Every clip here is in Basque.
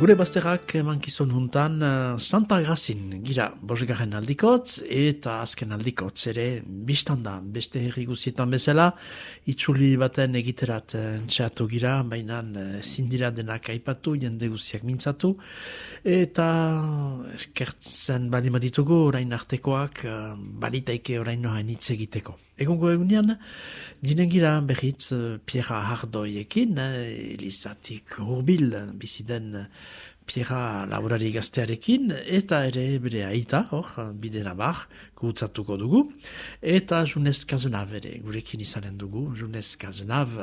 Gure bazterrak emankizun juntan uh, Santa Grazin gira bosgarren aldikotz eta azken aldikotz ere biztan da beste herri guzietan bezala itxuli baten egiterat uh, gira baina uh, zindira denak aipatu jende guziak mintzatu eta eskertzen bali ditugu orain artekoak uh, balitaike orain nohain hitz egiteko. Egongo egunean, ginen gira behitz Pierra Hardoiekin, eh, Elizatik urbil biziden Pierra laborari gaztearekin, eta ere bere aita, hor, bidena bar, gutzatuko dugu, eta Junez Kazunav ere, gurekin izanen dugu, Junez Kazunav,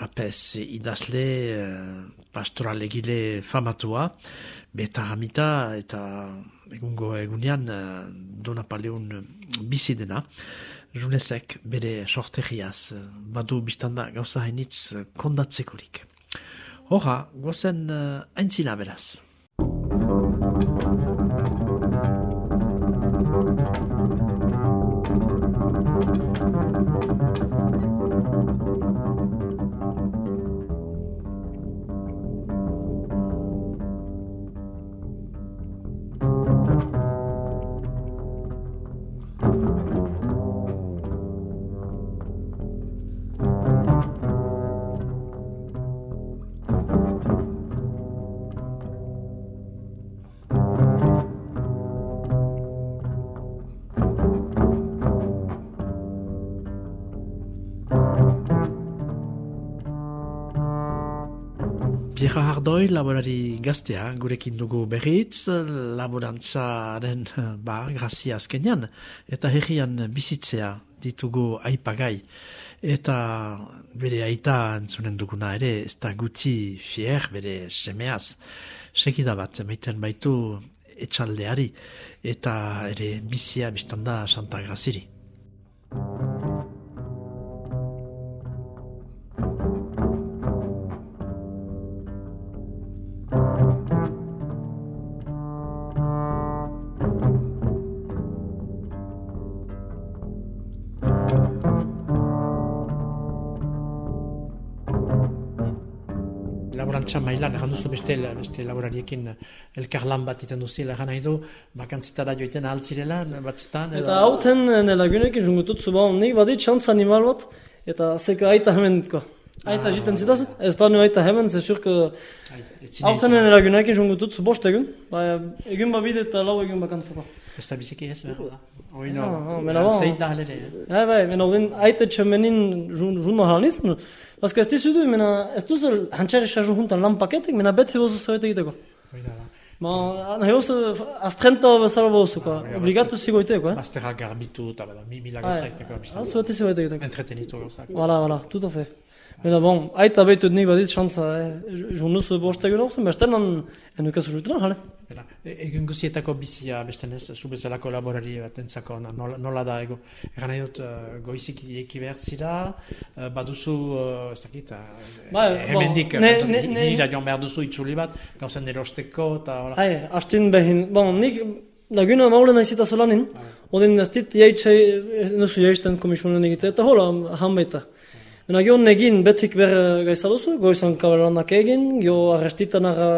apes idazle, eh, pastoralegile famatua, beta ramita, eta egungo egunean, eh, Dona Paleun bizidena, Junezek bere sortegiaz, badu biztanda gauza hainitz kondatzekorik. Horra, gozen uh, aintzina beraz. Hardoi, laborari gaztea, gurekin dugu berriz, laborantzaren, ba, grazia azkenean, eta herrian bizitzea ditugu aipagai. Eta bere aita entzunen duguna ere, ez da guti fier bere semeaz. Sekida bat, emaiten baitu etxaldeari, eta ere bizia biztanda Santa Graziri. Laborantza mailan, egan duzu beste, beste laborariekin elkarlan bat iten duzi, egan nahi du, bakantzitara joiten altzirela, batzutan. Eta hau zen, lagunek, jungutut zu ba, nik badit txantz animal bat, eta zeka aita hemen. Aita ah, jiten zitazut, ez banu aita hemen, ze surko... Hau zen, lagunek, jungutut zu bost egun, ba, egun ba bide eta lau egun bakantzata. Ez da biziki ez, behar da. Hoi no, zeit da halere. Ja, bai, mena odin, aita txamenin juno halniz, Paske ez dizudu, mena, ez duzu hantxarri xarru juntan lan paketek, mena beti bozu zabete egiteko. Ma, nahi bozu, astrenta bezala bozuko, obligatu zigoiteko, eh? Bazterra garbitu eta bada, mi mila gauzaiteko. Ah, zubete zigoite egiteko. Entretenitu gauzak. Voilà, voilà, tout à fait. Mena, bon, aita behitu nik badit xantza, eh? Junuzu boste egun hori, bestenan, enukazu jutran, jale. E, Egun guzietako bizia, beste nez, zu bezalako laborari bat entzako, nola, nola da, ego, egan nahi dut, uh, goizik eki behar zira, uh, baduzu, uh, ez dakit, Bai, hemendik, bon, ne- nira joan behar duzu itxuli bat, gauzen erosteko, eta hola. Hai, hastin behin, bon, nik laguna maule nahi zita zolanin, odin ez dit jaitxe, nusu jaisten komisunen egite, eta hola, hanbaita. Mena gio negin betik ber gaisa duzu, goizan kabalanak egin, gio arrestitan ara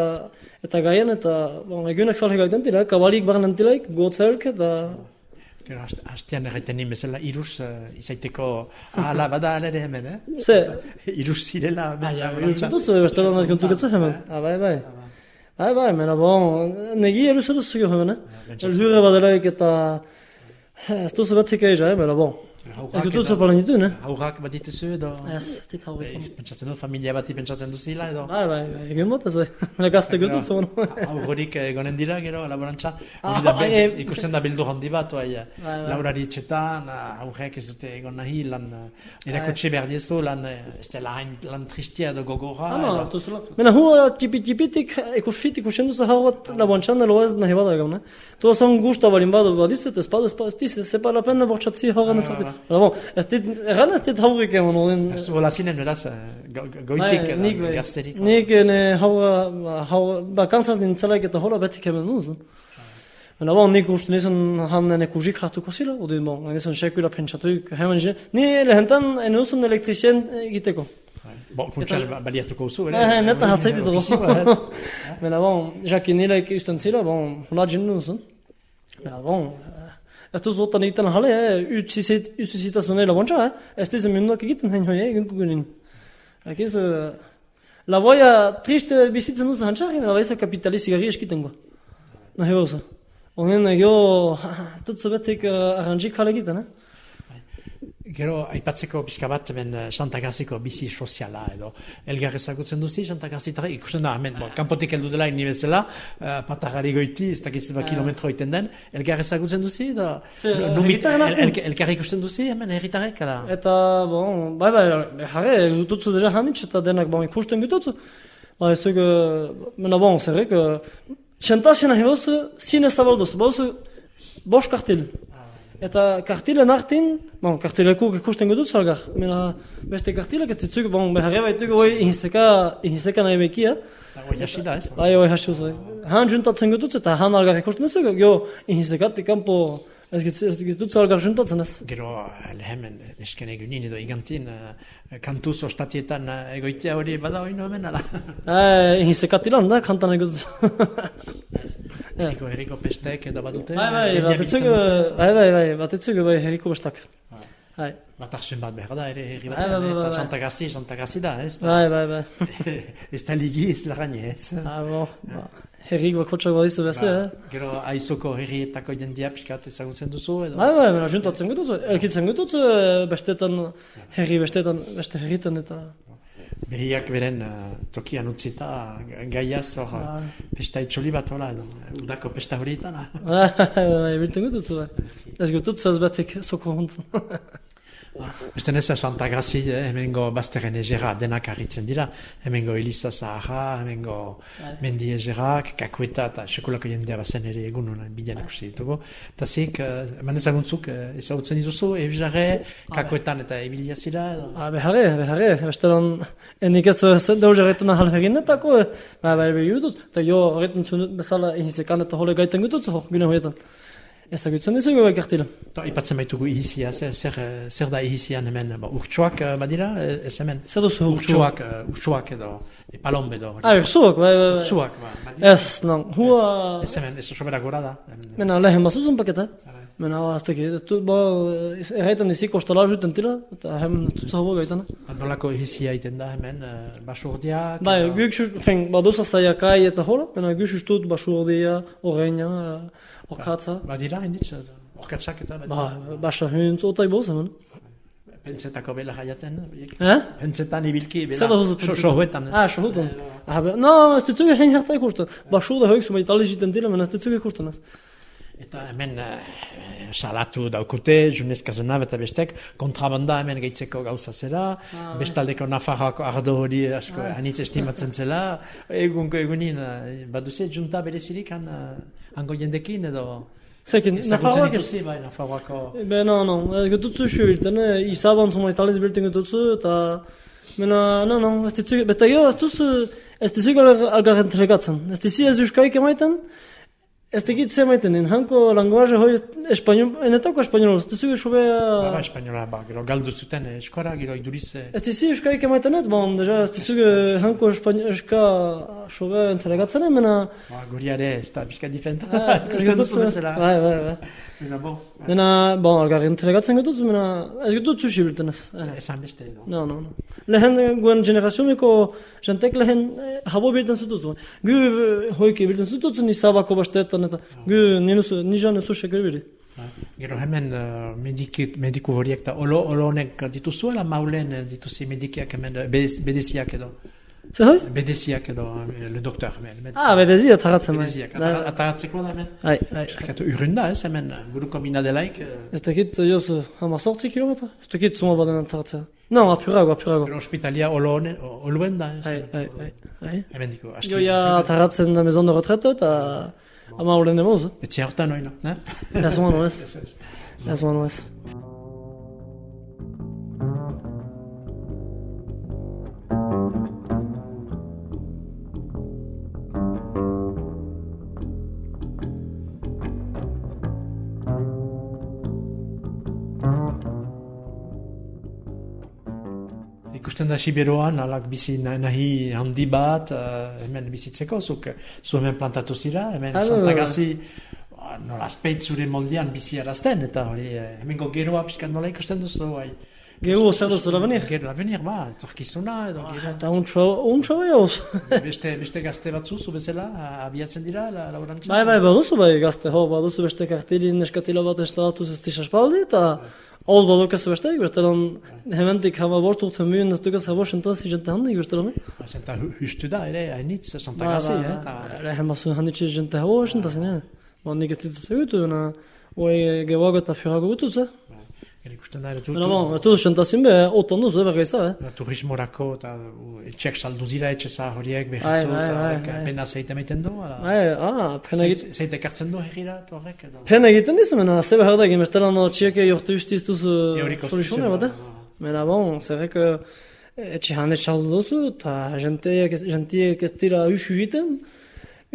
eta gaien, eta bon, egunek zalhe gaiten dira, kabalik barren dilaik, gotzelk, eta... Gero, haste- hastean erraiten nien bezala, iruz uh, izaiteko, ala, bada alere hemen, eh? Ze, iruz zirela, baina, Irutzen duzu, bestela nahi kontuketze hemen. Ah, bai, bai. Bai, bai, mena bon, negi eruze duzu jo hemen, eh? Elhure badelaik eta... Ez duzu betik eija, eh, mena bon. Ez dututzu pala nitu, ne? Haurrak bat dituzu edo... Ez, ez dit. Eh, Pentsatzen dut, familia bati pentsatzen duzila edo... Bai, bai, bai, egin bot ez bai. Mela gazte gutuzu, bueno. Haurik egonen dira, gero, laborantza. Ikusten da bildu handi bat, oai, laurari etxetan, aurrek ez dute egon nahi, lan, erakutxe behar diezu, lan, ez dela hain lan tristia edo gogorra. Edo- hartu zela. Mena hu tipi tipitik ikusfit ikusten duzu hau bat laboantxan elo ez nahi bada ne? Tu zan gusta balin badu, badizut, ez badu, ez badu, ez diz, ez pa la pena bortxatzi hau gana zarte. Bara bon, ez dit, erran ez dit haurik egon, oden... Ez hola zinen, beraz, eh, go- go- goizik Bai, edo nik, bai. gazterik. Nik ne hau, hau, bakantzaz nintzelaik eta hola betik hemen nuzun. Mena bon, nik uste nizan han ene kujik hartuko zila, odin bon, nizan sekula pentsatuik hemen jen. Ni lehentan ene uzun elektrizien egiteko. Bon, kuntxal baliatuko zu, ere? Eh, neta hatzaiti dugu. Mena bon, jaki nilek usten zila, bon, hona jen nuzun. Mena bon, eh, ez duz otan egiten jale, eh, utzizitasun eila bontxa, eh, ez duz emenduak egiten hein hoi, egin kugunin. Ekiz, eh, la boia triste bizitzen duzu hantxarri, mena baisa kapitalizi gari eskiten goa. Nahi bauza. Onen, dut zubetik uh, arrandzik jale egiten, eh? Gero, aipatzeko pixka bat, hemen eh, Santa Gaziko bizi soziala edo. Elgar ezagutzen duzi, Santa Gazitara, ikusten da, hemen, bon, kanpotik heldu dela ini bezala, uh, patagari goiti, ez dakiz ba kilometro iten den, elgar ezagutzen duzi, edo, numit- el, el, elkar ikusten duzi, hemen herritarek, ala? Eta, bon, bai, bai, jarre, gututzu deja hanitz eta denak, bon, ikusten gututzu. Ba, ez duk, mena, bon, zerrek, txentazien nahi bozu, zine zabalduzu, bozu, bost kartil. Eta kartilen artin, bon, kartilekuk ikusten gututzu algar, mena, beste kartilek, ez zitzuk, bon, beharre baituk, oi, ihiseka, ihiseka nahi bekia, Dago jasi da, ez? bai, oi, hasi bai. Han juntatzen gututzu, eta han algar ikusten ez, jo, ihisekatik kanpo, ez gitz- ez gututzu algar juntatzen ez. Gero, eh, hemen, nesken egunin edo igantin, uh, kantuz ostatietan uh, egoitea hori bada hori hemen, ala? Eh, ihisekatilan da, kantan egututzu. Ez. Herriko, herriko pestek edo badute? Bai, bai, eh, batetzuk, bai, bai, bai, batetzuk, bai, herriko bestak. Bai, Bat arzen bat behar da, ere herri Bai, batean, bai, bai, eta bai. Santa Gazi, Santa Gazi da, ez? bai, bai, bai. ez da ligi, ez lagaine, ez? Ah, bo, ba, herrik bakotxak badizu beze, Ba, eh? Gero aizoko herrietako jendia pixkat ezagutzen duzu, edo? Bai, bai, bera, juntatzen gutuzu, elkitzen gutuzu, eh, bestetan, herri bestetan, beste herritan eta... Behiak beren uh, tokian utzita, gaiaz hor, Bai. pesta itxoli bat hola, udako pesta horietan. ah. Bai, bai, bilten gutuzu, bai. Ez gututzu ez betik, soko huntzen. Beste neza Santa Grazi, eh, hemengo bazterren egera denak arritzen dira, hemengo Elisa Zaharra, hemengo Mendi egerak, kakueta eta sekulako jendea bazen ere egun honan bidean ikusi ditugu. Eta zik, uh, eman ezaguntzuk, uh, ezagutzen dituzu, ebizarre, kakuetan eta ebilia zira, edo? Ah, beharre, beharre, bestelan, enik ez ez deuz erretan ahal herrinetako, eh, bai, bai, bai, jutuz, eta jo, horretan zuen bezala, ehizekan eta hole gaiten gutuz, hor gune horietan. Ezagutzen dizugu bai kartila. Ta, ipatzen baitugu ihizia, zer, zer, eh, zer da ihizian hemen, ba, urtsuak uh, badira, eh, ez hemen? Zer duzu urtsuak? Urtsuak, uh, urtsuak edo, e, palombe edo. Ah, urtsuak, bai, bai, bai. Urtsuak, ba, badira. Ez, non, hua... Ez hemen, ez sobera gora da. Mena lehen bazuzun paketa. Mena, azteki, tu, ba, erraitan dizik kostala juten tila, eta hem tutsa hua gaitana. Nolako ihizia iten da hemen, uh, basurdiak? Bai, edo- guk sus, fen, baduza zaiakai eta hola, mena guk sustut basurdia, oreina, okatza. Badira, inditz, orkatsak eta badira. Ba, basa huntz, otai boza, men. Pentsetako bela jaiaten, biek. Eh? Pentsetan ibilki, bela. Sohuetan. Ah, sohutan. Ah, be, no, ez ditzuge hein harta ikusten. Basur da hoik, zuma itali jiten tila, men ez ditzuge ikusten ez. Eta hemen eh, salatu daukute, junez kazuna eta bestek, kontrabanda hemen gaitzeko gauza zera, bestaldeko Nafarroako ardo hori asko anitz estimatzen zela, egunko egunin, eh, baduze, junta berezirik han, eh, hango jendekin edo... Zekin, Nafarroak dituzi, bai, Nafarroako... Be, no, no, gututzu xu bilten, e, izaban zuma italiz bilten gututzu, eta... Mena, no, no, ez ditzuge, beta jo, ez duzu, ez ditzuge algarren telegatzen. Ez dizi ez euskaik emaiten, ez digit ze emaiten, in hanko langoaje hoi espanol, enetako espanol, ez ditzuge Bara xubea... espainola, ba, gero galdu zuten eh, eskora, gero iduriz... Ez dizi euskaik emaiten et, bon, deja, ez ditzuge hanko espanol, eska xubea entzelegatzen, mena... Ba, guriare ez da pixka difenta, Ah, ez duzu gututzu, bezala. bai, bai, bai. Mena, bo, Mena, bon, algarren telegatzen gututzu, mena, ez gututzu xu bilten ez. Eh. esan beste edo. No, no, no. Lehen eh, guen generaziomiko jentek lehen eh, habo bilden zutuzu. Gu eh, hoike bilden zutuzu ni sabako bastetan eta gu ninusu, ni jan esu sheker bili. Gero hemen uh, mediki, mediku horiek eta olo, olo honek dituzuela maulen eh, dituzi medikiak hemen eh, bedeziak edo. Zer? Bedeziak edo, le doktor hemen. Ah, bedezi ataratzen. Bedeziak, ataratzeko da hemen. Ai, ai, ai. Katu urrunda ez hemen, buruko minadelaik. eh, Ez dakit, joz, hama sortzi kilometra? Ez dakit zuma baden ataratzea. No, apurago, apurago. Gero ospitalia olo honen, o- oluen da ez. Ai, ai, ai, ai. Hemen diko, aski. Jo, ja, ataratzen da maison de retraite, eta ama horren emoz? Etxe hortan oina, ne? Ez manu ez, Ez, ez. ez manu ez. Ikusten da Siberoan, alak bizi na- nahi handi bat, eh, hemen bizitzeko, zuk, zu hemen plantatu zira, hemen Ah, Santagazi, ah, nola azpeit zure moldean bizi arazten, eta hori, eh, hemengo geroa pixkat nola ikusten duzu, bai. Gero zer duzu lavenir? Gero lavenir, ba, etorkizuna, edo gero, Eta untsa, untsa bai hau. beste, beste gazte batzu, zu bezala, abiatzen dira, la, laborantza? Bai, bai, baduzu bai gazte, ho, baduzu beste kartilin neskatila bat instalatuz ez tisa espaldi, eta hau badukazu besteik, bestelan hementik hama bort urten muen ez dukaz habo sentazi jente handik, bestelan. Zenta hu- hustu da, ere, hainitz, Bai, Santagazi, eh, eta... Ere, hemazu handitxe jente habo sentazi, ne? Ba, nik ez dituz egutu, na, oi gewago eta firago gutuz, eh? Gero ikusten da, ere, Baina, bon, ez duz sentazin be, otan duz, eh, bergaiza, eh? turismorako eta u, etxeak saldu dira etxe zaharriek Bai, behitu eta pena zeite maiten du ala? Bai, ah, pena egiten. Zeit- Zeite ekartzen du herrira eta horrek edo? Pena egiten dizu, mena, zebe hardak, bestelan no, txieke jortu justiz duzu Euriko soluzioa, bat, eh? Mena, bon, zerrek etxe hande txaldu duzu, eta jentiek ez dira usu egiten,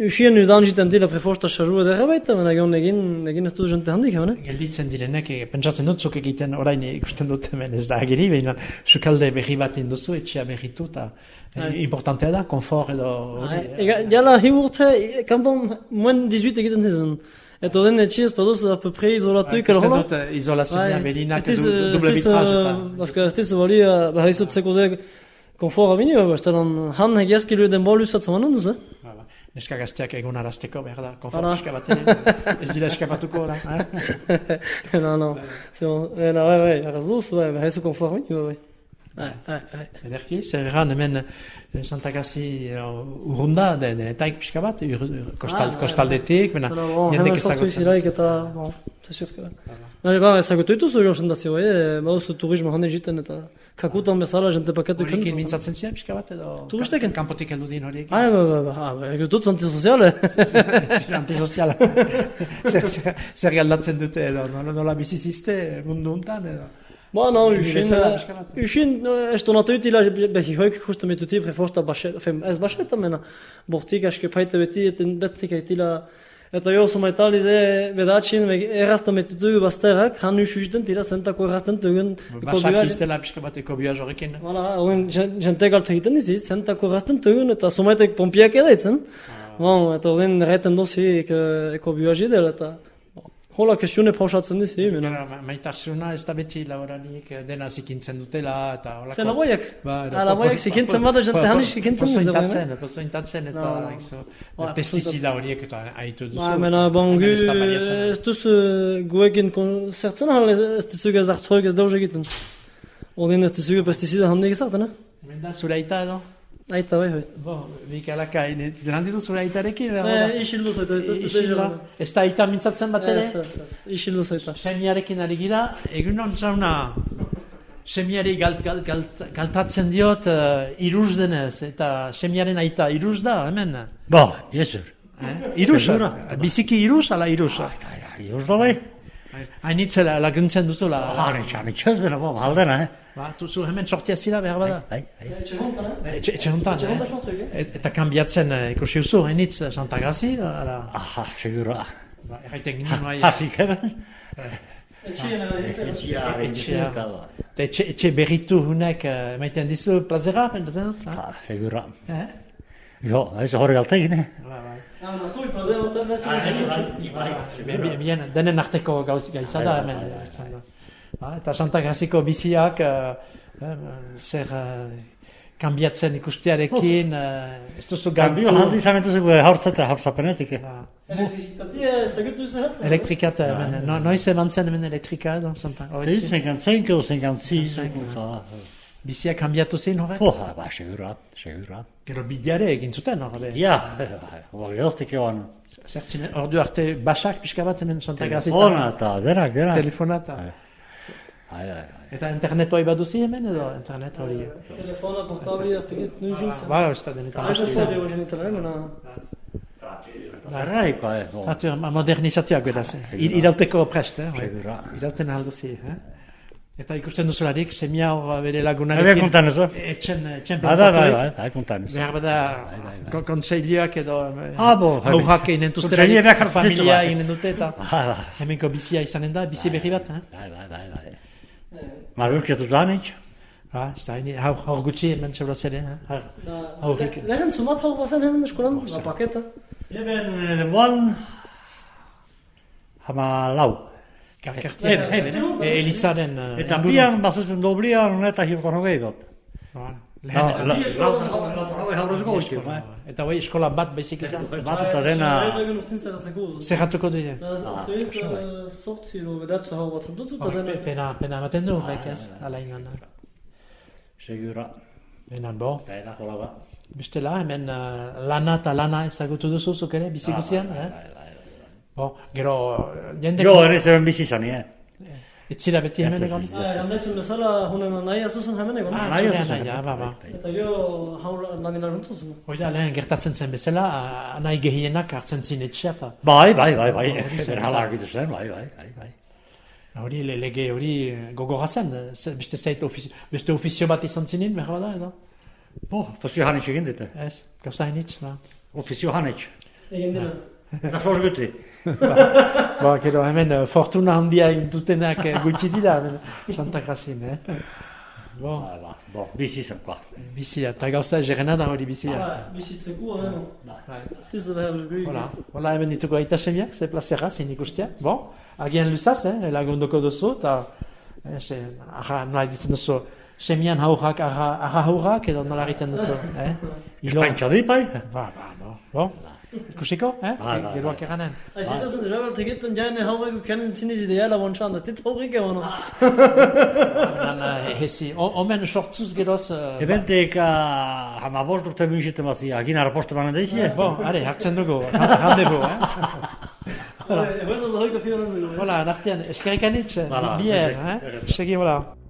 usien udan jiten dira preforsta xarru edera baita, mena gion egin, egin ez du jente handik, eh? Gelditzen direnek, eh, pentsatzen dut zuk egiten orain ikusten dut hemen ez da agiri, behin sukalde berri bat induzu, etxea berritu eta eh, importantea da, konfor edo. Ega, jala, hi urte, kanpon, muen 18 egiten zizen. Eta horren etxiez, paduz, apropre izolatuik, Ikusten hola? dut, eh, izolazioa, berinak, ez diz, du- ez duble eta- Baska ez diz, bali, behar izut zeko zeg, konfora bini, bestelan, han hegiazkilu den bol usat zamanen duz, eh? Neska gazteak egun arazteko, behar da, konfor Hala. pixka bat ere, ez dira eskapatuko ora. eh? no, no, zio, eh, na, bai, bai, arraz duz, bai, izut konfora bini, bai. Bai, bai, bai. Ederki, zer egan hemen eh, Santagazi uh, urrunda, de, denetaik pixka bat, ur, kostal, Ah, bai, kostaldetik, bena, jendek hemen ezagutzen. iziraik eta, bon, que... Nari, ba, ezagutu dituzu jo sendazio, eh, baduzu turismo hande jiten eta kakutan bezala jente paketu Horiekin kentzen. mintzatzen zira pixka bat, edo Turistekin? ka- kanpotik heldu din horiek. Ah, ba, ba, ba, ah, ba, egu dut antisoziale. Antisoziala. zer, galdatzen dute, edo nola bizizizte mundu untan, edo. Ba, no, Ni usin, bezala, pixka bat. usin, esto natu utila, behi hoik justa metuti preforsta bashet, fem, ez bashet amena, bortik aske paite beti, eten betik aitila, eta jo, soma itali ze, bedatxin, errazta metutu bazterak, han usu jiten tira zentako errazten tugun, Basak ziztela pixka bat eko bioaz horrekin. Hala, horren jente galt egiten dizi, zentako errazten tugun, eta somaitek pompiak edaitzen, bon, eta horren erraiten dozi, eko bioaji dela, eta, bon, hola, kestione pausatzen dizi, mena. Gara, ma- Maitarsuna ez da beti laboranik eh, dena zikintzen dutela, eta holako... Zen laboiak? Ba, edo Ah, laboiak zikintzen bada handik po- zikintzen pozo dizu, intatzen, pozo intatzen, eta No, no. izo, Ba, pestizida horiek eta haitu duzu. Ba, mena, bon, gu, ez da duzu guekin konzertzen ahal, ez duzu ez hartzoik ez dauz egiten. Odin ez duzu pestizida handik ezartzen, eh? Hemen da, zure edo? Aita, bai, bai. Bo, bik alaka, izan ditu zure aitarekin, behar Eh, da? isildu zaita, ez duzu Isila, ez da aita mintzatzen bat ere? Ez, ez, ez, isildu zaita. Semiarekin ari gira, egun hon zauna, semiari galt, galt, galt, galtatzen diot uh, iruz denez, eta semiaren aita iruz da, hemen. Ba, jesur. Eh? Iruz, Segura. biziki iruz, ala iruz. Juz da bai? Hainitzela laguntzen duzula. Hane, hane, txez bera, ba, aldena, eh? Ba, tuzu hemen sortia zira behar bada. Bai, bai. Etxe hontan, eh? Etxe, etxe hontan, Etxe eh? eh? Eta kanbiatzen eh, ikusi duzu, hainitz Santagazi, ala, Aha, segura. ba, erraiten ginen bai, Hasik, eben? Etxean, eh, Etxea. ba. eta etxe, etxe berritu hunek uh, maiten dizu plazera, pentsatzen dut? Ha, segura. Eh? Jo, ez horre galtegin, eh? Ba, bai. Ah, nazui, plazer, eta nesu ez. Bien, bien, bien, denen arteko gauz gaiza da hemen. Ba, eta Santagaziko biziak eh, eh, zer eh, kanbiatzen ikustearekin, eh, ez duzu gantu. handi zamentu zugu haurtzeta, haurtzapenetik, eh? Ba, Elektrizitatea ezagutu? Elektrikat, hemen, no, noiz eman zen hemen elektrika edo, Santa, Te horretzi. 55 edo 56, ikuntza. Bizia kambiatu zen horrek? Poha, ba, segura, segura. Gero bidiare egin zuten horre. Ja, hori goztik egon. Zertzin, ordu arte basak pixka bat hemen Santa Grazita. Telefona eta, denak, denak. Telefonata. Ai, ai, ai. Eta internet hori baduzi hemen edo internet hori? Telefona, portabli, ez tekit nujintzen. Ba, ez da denetan. Aizatzea dugu genitela, mena... Zerraiko, eh, bo. Atur, modernizatuak bedaz. eh? I- Irauteko prest, eh? Segura. Irauten alduzi, eh? Eta ikusten duzularik, semia hor bere lagunarekin. Ebe kontan ez, eh? Etxen, etxen Bai, bai, bai, plantatuek. bai, bai, kontan ez. Behar bada, ko- kontseiluak edo eh, Ah, bo, eginen Kontseiluak behar familia eginen dute eta Bai, bai, hemenko bizia izanen da, bizi berri bat, eh? bai, bai, bai, bai. Marurkietu zanitz? Ba, ez da, hain- haur, haur gutxi hemen txaura zede, eh? Haur. Aurrik. Lehen zumat hau bazen hemen eskolan, la paketa. Eben, bon, hama lau. Karkertia. Heben, heben, eh? E, Elizaren... eh, Eta inguru- bian, bazuzen doblian, eta hirtan hogei bat. Voilà. Gozki, bai. Eta hoi eskola bat baizik izan. Bat eta dena... Zeratzeko. Zerratuko dira. Eta sortzi edo bedatzu hau batzen dutzu, eta dena... Pena, pena ematen du horrek ez, alainan. Segura. Benan, bo, Eta hola ba. bestela, hemen eh, lana eta lana ezagutu duzu zuk ere, bizi guzian, eh? Bo, gero. Jo, ere zeben bizi zani, eh? Etzira beti hemen Ez, ez, egon? ez, Ah, Gandaizen bezala, hunen nahi azuzen hemen egon. Ah, Nahi oso nahi, ja, ba, ba. Eta jo, hau lamina runtzuzu. Hoi da, lehen gertatzen zen bezala, ah, nahi gehienak hartzen zin etxea eta Bai, bai, bai, bai. Hori zen, Zer hala argitu zen, bai, bai, bai, bai. hori le- lege hori eh, gogorra zen, eh, beste zait ofizio, beste ofizio bat izan zinin, behar bada, edo? Bo, ofizio hanitz egin dute. Ez, gauza hainitz, ba. Ofizio hanitz. Egin dira. Eta sor guti. Ba, gero hemen eh, fortuna handia dutenak eh, gutxi dira, Santa Grazin, eh? Bo, Ba, ba, bo, bizi ba. bizia, eta gauza jerena da hori bizia. Ah, Bizitzeko, hergui. Hola, hola hemen dituko aita semiak, ze plazera, zin ikustia. Bon, agian luzaz, eh, lagundoko duzu, eta, eh, se, aha, nola ditzen duzu, semian haurrak, aha, aha haurrak, edo nola egiten duzu, eh? Ilo, Espaintxa di, bai? ba, ba, bo, ikusiko, eh? Bai, bai, Geroak eranen. Aizatzen dira, bat egiten jaene haurreko kennen ziniz ideala bontxan, ez dit haurrik egon. Nan, eh, omen sortzuz geroz, eh, Ebentek hama bost urte minxite mazi, agin arapostu manen daizie? bo, are, hartzen dugu, randebu, eh? Zugu. Hola, nartian, eskerrik anitz, Voilà, bier, eh? Segi, hola.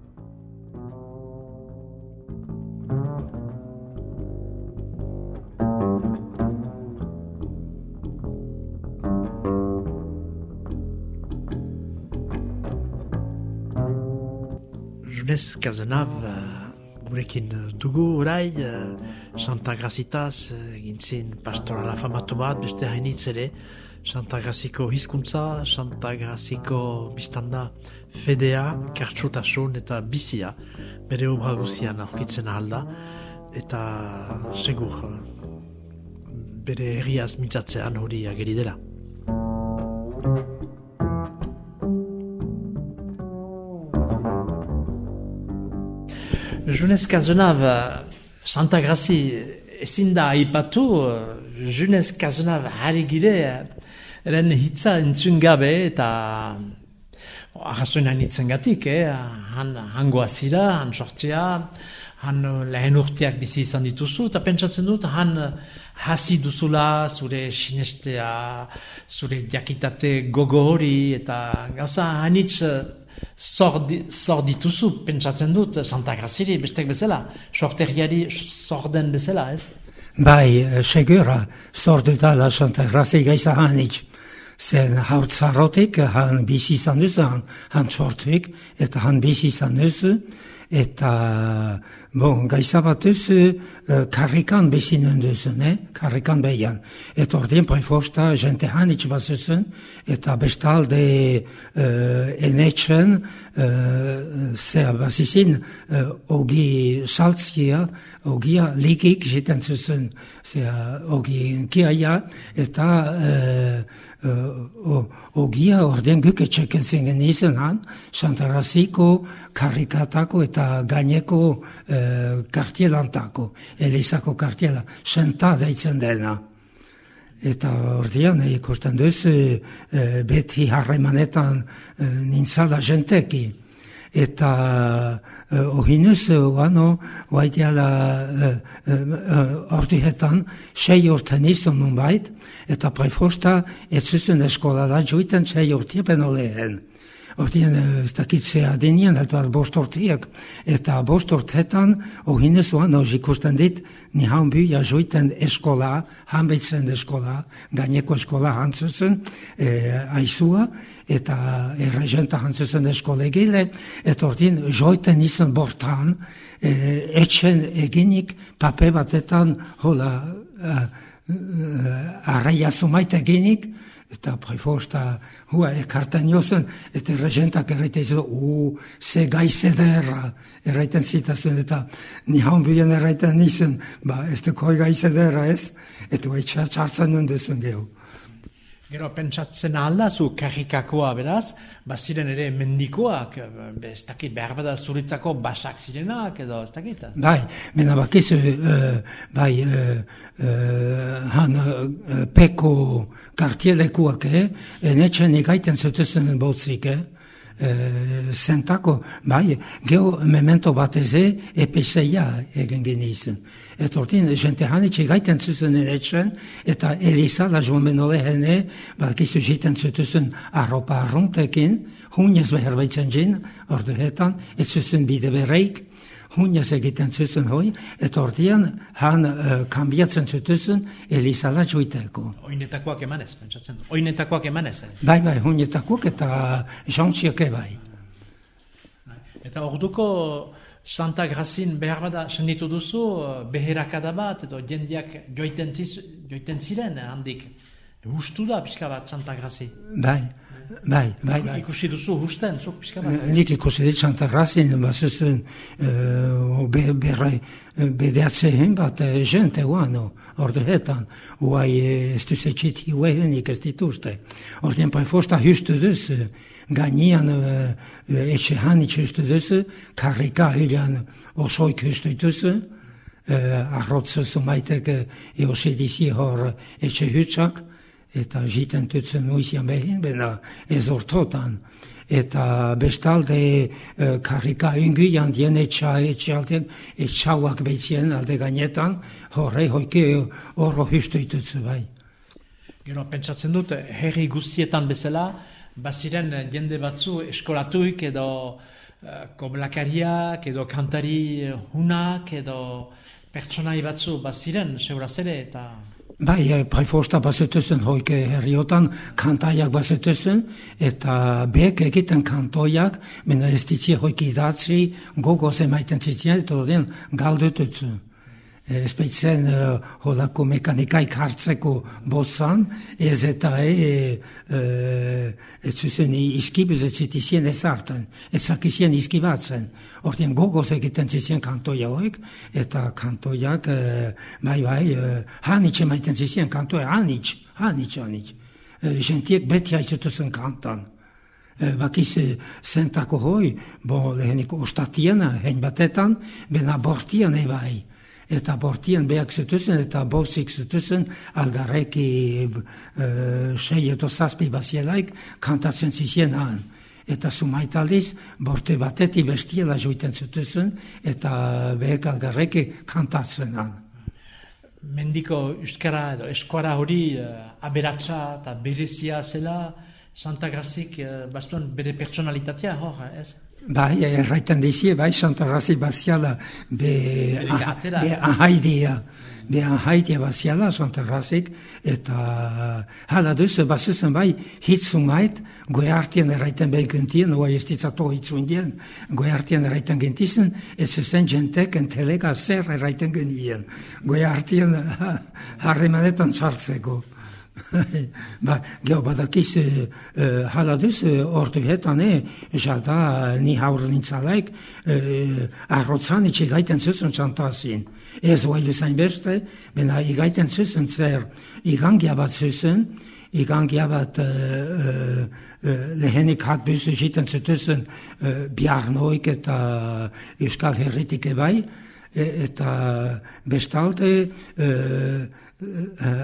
Junez Kazenav, uh, gurekin dugu orai, Santa Grazitaz, uh, gintzin pastorala famatu bat, beste hainitz ere, Santa Graziko hizkuntza, Santa Graziko biztanda fedea, kartsutasun eta bizia, bere obra guzian aurkitzen ahalda, eta segur uh, bere herriaz mitzatzean hori ageri dela. Junez Kazenav, Santa Grazi ezin da aipatu, Junez Kazenav harri gire, eren hitza entzun gabe eta arrazoin hainitzen gatik, eh? han, hangoa zira, han sortzea, han eh, lehen urteak bizi izan dituzu, eta pentsatzen dut, han eh, hasi duzula zure sinestea, zure jakitate gogo hori, eta gauza hanitz zor, di, zor dituzu, pentsatzen dut, Santa Graziri, bestek bezala, sorteriari zor den bezala, ez? Bai, eh, segura, zordu dala Santa Grazi gaiza hanitz. Zen hautzarrotik, han bizi izan duzu, han, han sortuik, eta han bizi izan duzu, eta, bon, gaiza bat duzu, eh, karrikan bizi nuen duzu, ne? Karrikan behian. Eta ordien prefosta, jente hanitz bazuzen, eta bestalde uh, enetxen, uh, zea bazizin, uh, ogi saltzia, ogia likik jiten zuzen, zea ogi kiaia, eta uh, ogia orden guk etxeketzen genizien han, Santaraziko karikatako eta gaineko uh, kartielantako, Elizako kartiela, senta deitzen dena. Eta ordian ikusten duz, e, e, beti harremanetan e, nintzala jenteki. Eta e, ohinuz, oano, e, e, e, orduhetan, sei urten izan nun bait, eta prefosta, etzuzen eskolala joiten sei urtiepen olehen. Ortien ez dakitzea denien, eta bost ortiek, eta bost ortetan, ohinez oan, hori ikusten dit, ni haun bi, eskola, hanbeitzen eskola, gaineko eskola hantzuzen, e, aizua, eta erregenta hantzuzen eskola egile, eta ortien joiten izan bortan, e, etxen eginik, pape batetan, hola, e, e, arraia sumaite eginik, eta prefosta hua ekartan jozen, eta regentak erraiten zidu, u, ze gaiz ederra, erraiten zitazen, eta ni haun bien erraiten nizen, ba, ez du koi gaiz ederra ez, eta bai txartzen nuen duzen gehu. Gero, pentsatzen alda, zu karrikakoa beraz, ba ziren ere mendikoak, ez dakit, behar bada zuritzako basak zirenak, edo ez dakit. Bai, mena bakizu, uh, bai, uh, han uh, peko kartielekuak, eh? enetxen ikaiten zutuzen botzik, eh? Uh, zentako, bai, geho memento bateze episeia egin genizen. Eta ortin, jente hanitxe gaiten zuzen etxen, eta Elisa, la joan hene, bakizu jiten zutuzen arropa arruntekin, hunez behar baitzen jin, ordu hetan, et zuzen bide berreik, hunez egiten zuzen hoi, eta ordian han uh, kambiatzen zutuzen Elisa la joiteko. Oinetakoak emanez, pentsatzen du. Oinetakoak emanez, eh? Bai, bai, hunetakoak eta jantziak bai. Eta orduko Santa Grazin behar bada senditu duzu, beherakada bat, edo jendiak joiten, ziz, joiten ziren handik. Hustu da pixka bat Santa Grazi. Bai, bai, bai. bai. Ikusi duzu husten, zuk pixka bat. Nik ikusi dit Santa Grazin, bazuzun, uh, be, berre, bedeatze bat jente guano, ordu hetan, uai ez du zetxiti uehenik ez dituzte. Ordien prefosta hustu duzu, ganian uh, etxe hanitxe hustu duzu, karrika hilian osoik hustu duzu, uh, arrotzu sumaitek uh, eosidizi hor etxe hutsak, eta jiten tutzen nuizian behin, bena ez ortotan. Eta bestalde e, karrika inguian dien etxa etxalten, etxauak behitzien alde gainetan, horre hoike horro histu itutzu bai. Gero, pentsatzen dut, herri guztietan bezala, baziren jende batzu eskolatuik edo uh, koblakariak edo kantari hunak edo pertsonai batzu baziren, seuraz ere, eta Bai, eh, prefosta bazetuzen hoike herriotan, kantaiak bazetuzen, eta bek egiten kantoiak, mena ez ditzi hoike idatzi, gogo zemaiten zitzen, eta den galdututzen espeitzen uh, holako mekanikaik hartzeko botzan, ez eta e, e, ez zuzen izkibuz ez zitizien ez hartan, ez zakizien izkibatzen. Hortien gogoz egiten zizien kantoia hoik, eta kantoiak, uh, bai bai, uh, hanitxe maiten zizien kantoia, hanitx, hanitx, hanitx. Uh, gentiek beti haizutuzen kantan. Bakiz zentako hoi, bo lehenik ostatiena, hein batetan, bena bortian ebai eta bortien behak zutuzen, eta bozik zutuzen, algarreki e, sei eto zazpi bazielaik, kantatzen zizien han. Eta sumaitaliz, borte bateti bestiela joiten zutuzen, eta behek algarreki kantatzen han. Mendiko euskara edo eskora hori uh, aberatsa eta berezia zela, Santa Grazik uh, bere personalitatea hor, ez? Bai, erraiten dizie, bai, Santa Razi baziala be, ah, be ahaidia, be ahaidia baziala Santa Razik, eta hala duzu, bazuzen bai, hitzumait, goe hartien erraiten behin güntien, oa ez ditzatu hitzundien, goe hartien erraiten gintizen, ez zuzen jentek entelega zer erraiten genien, goe harremanetan sartzeko. ba, geho, badakiz, e, e, hala duz, e, ordu hetan, e, jada, ni haur nintzalaik, e, arrotzan itxe gaiten zuzun txantazin. Ez oailu zain beste, bena igaiten zuzun zer, igangia bat zuzun, igangia bat e, e, lehenik hat buzu jiten zutuzun e, biarnoik eta euskal herritik ebai, e, eta bestalde, e, e, ha,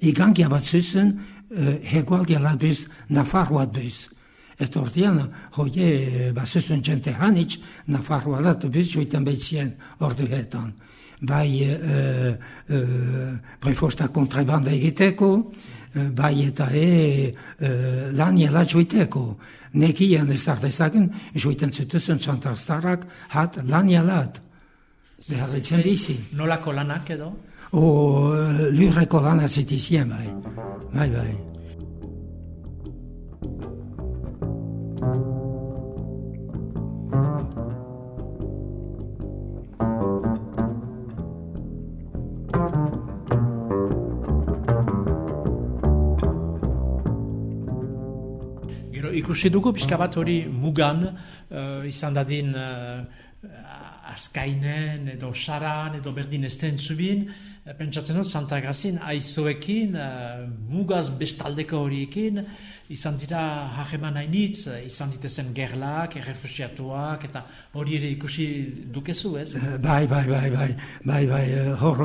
igangia bat zuzen, uh, hegoaldia lat biz, Nafarroat biz. Eta ordean, hoie, jente hanitz, Nafarroa lat biz, joiten behitzien ordu. Bai, uh, uh, prefosta kontrebanda egiteko, bai eta e, e lan joiteko. Nekien ez dartezaken, joiten zutuzun txantarztarrak, hat lan jelat. Beharritzen bizi. Nolako lanak edo? O lurreko lana zitizien, bai. Bai, bai. Gero, ikusi dugu pixka bat hori mugan, uh, izan dadin uh, azkainen edo saran edo berdin esten zubin, pentsatzen dut Santa Grazin aizoekin, uh, mugaz bestaldeko horiekin, izan dira hageman hainitz, izan ditezen gerlak, errefusiatuak, eta hori ere ikusi dukezu, ez? Bai, bai, bai, bai, bai, bai, hor,